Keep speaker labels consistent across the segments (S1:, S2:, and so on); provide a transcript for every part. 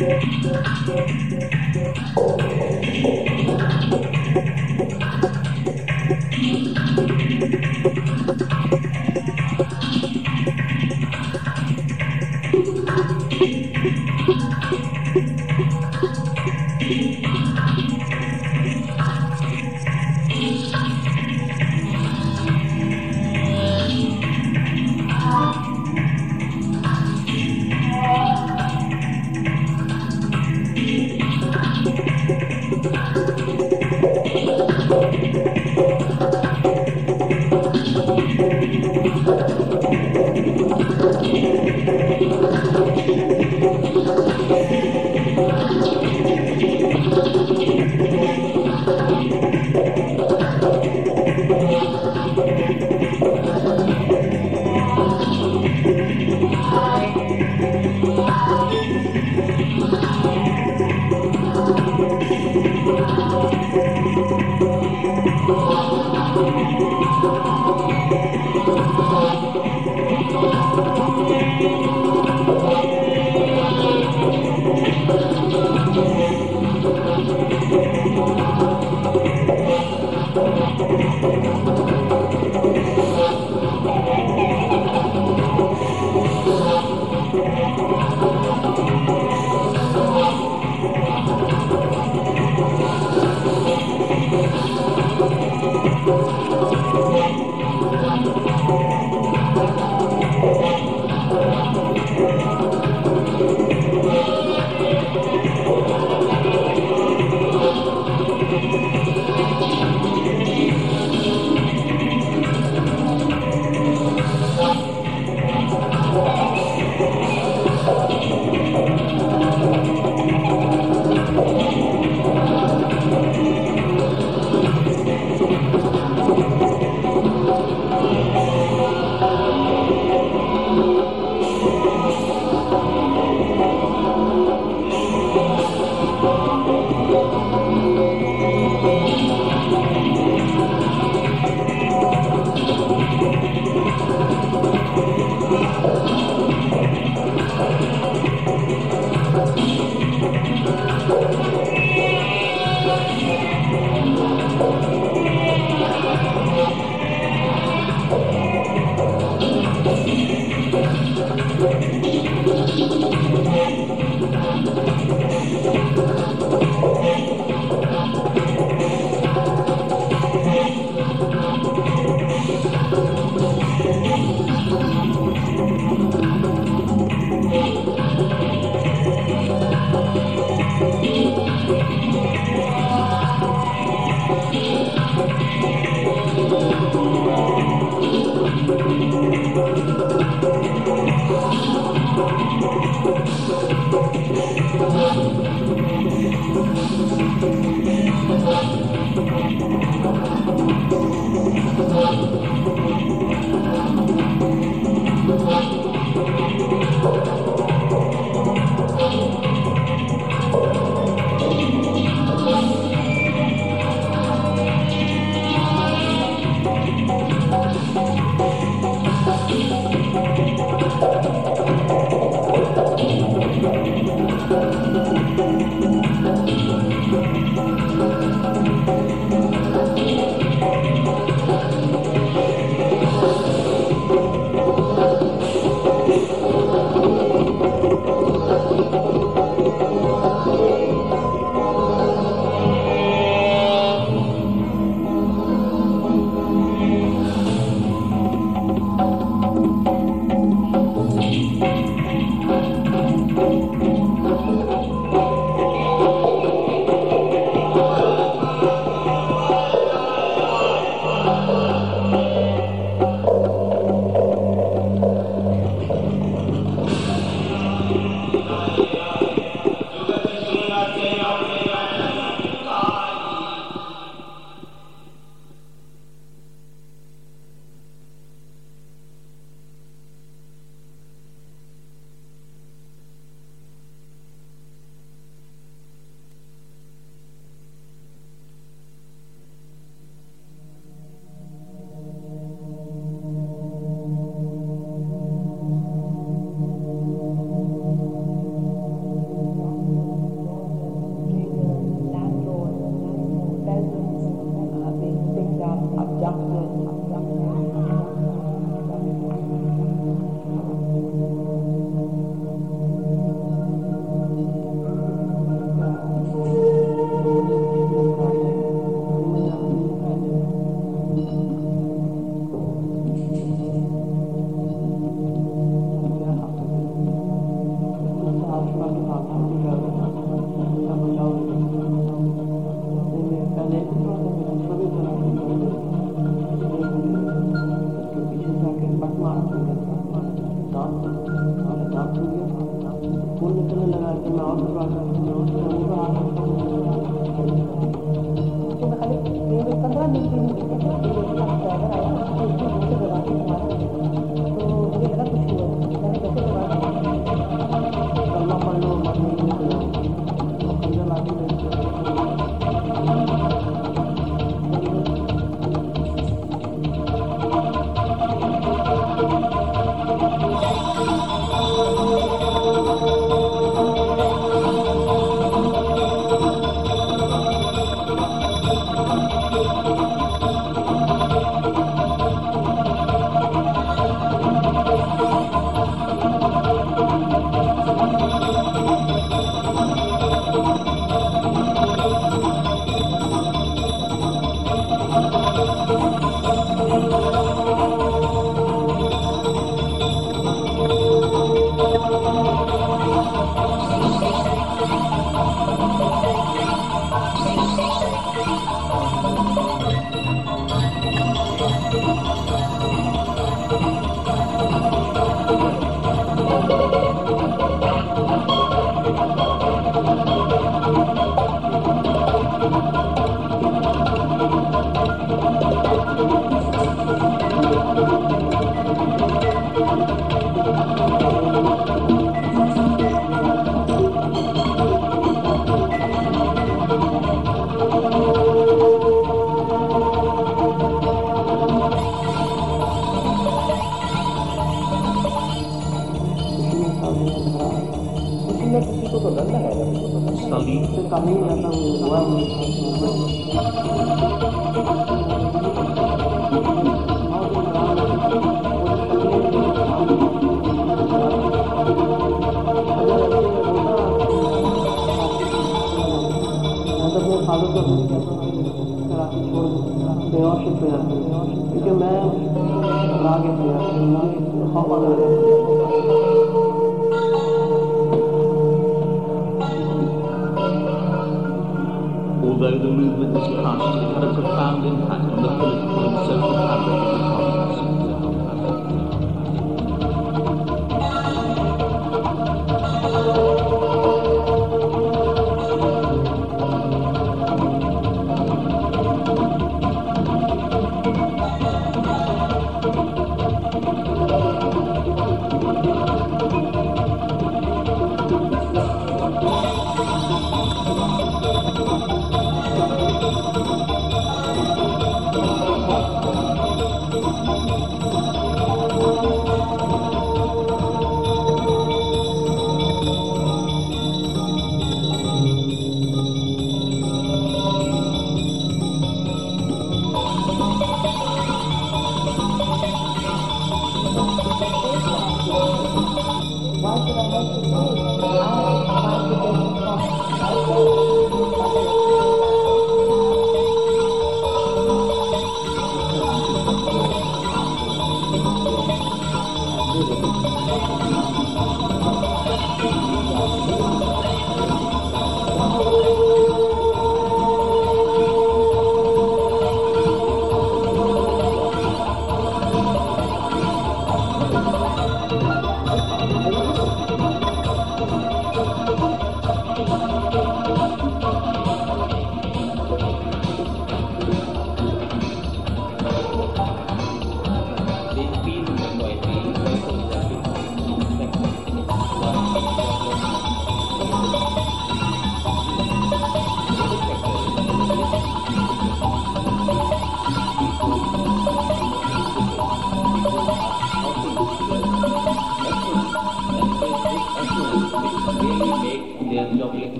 S1: Thank you. Thank you.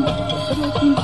S1: Thank